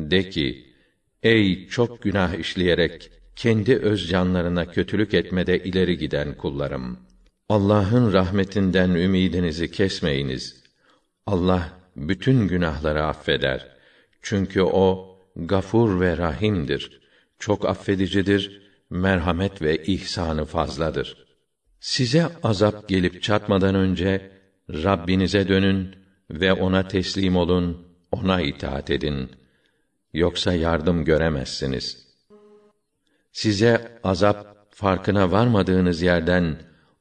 De ki, ey çok günah işleyerek kendi öz canlarına kötülük etmede ileri giden kullarım. Allah'ın rahmetinden ümidinizi kesmeyiniz. Allah bütün günahları affeder. Çünkü o gafur ve rahimdir. Çok affedicidir, merhamet ve ihsanı fazladır. Size azap gelip çatmadan önce Rabbinize dönün ve ona teslim olun, ona itaat edin. Yoksa yardım göremezsiniz. Size azap farkına varmadığınız yerden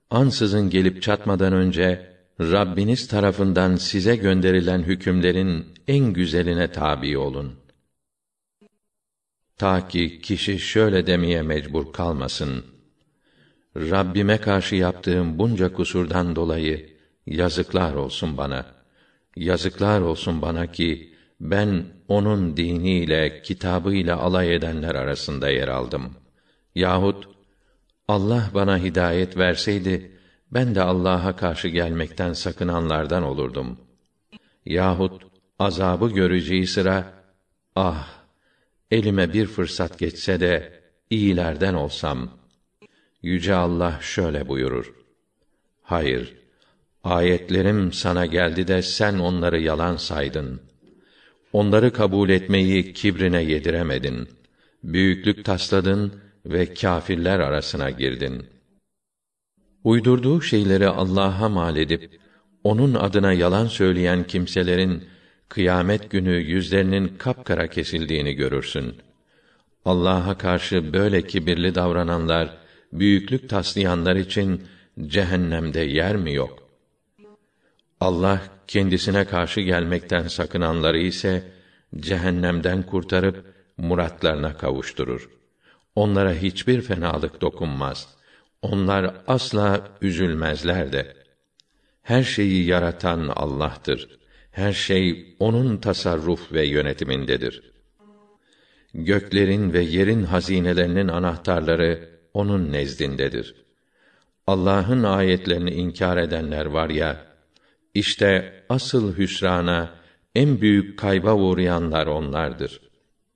ansızın gelip çatmadan önce Rabbiniz tarafından size gönderilen hükümlerin en güzeline tabi olun. Ta ki kişi şöyle demeye mecbur kalmasın. Rabbime karşı yaptığım bunca kusurdan dolayı yazıklar olsun bana. Yazıklar olsun bana ki ben onun diniyle, kitabıyla alay edenler arasında yer aldım. Yahut Allah bana hidayet verseydi ben de Allah'a karşı gelmekten sakınanlardan olurdum. Yahut azabı göreceği sıra ah elime bir fırsat geçse de iyilerden olsam. Yüce Allah şöyle buyurur. Hayır, ayetlerim sana geldi de sen onları yalan saydın. Onları kabul etmeyi kibrine yediremedin. Büyüklük tasladın ve kâfirler arasına girdin. Uydurduğu şeyleri Allah'a mal edip onun adına yalan söyleyen kimselerin kıyamet günü yüzlerinin kapkara kesildiğini görürsün. Allah'a karşı böyle kibirli davrananlar, büyüklük taslayanlar için cehennemde yer mi yok? Allah kendisine karşı gelmekten sakınanları ise cehennemden kurtarıp muratlarına kavuşturur. Onlara hiçbir fenalık dokunmaz. Onlar asla üzülmezler de. Her şeyi yaratan Allah'tır. Her şey onun tasarruf ve yönetimindedir. Göklerin ve yerin hazinelerinin anahtarları onun nezdindedir. Allah'ın ayetlerini inkar edenler var ya, işte asıl hüsrana, en büyük kayba uğrayanlar onlardır.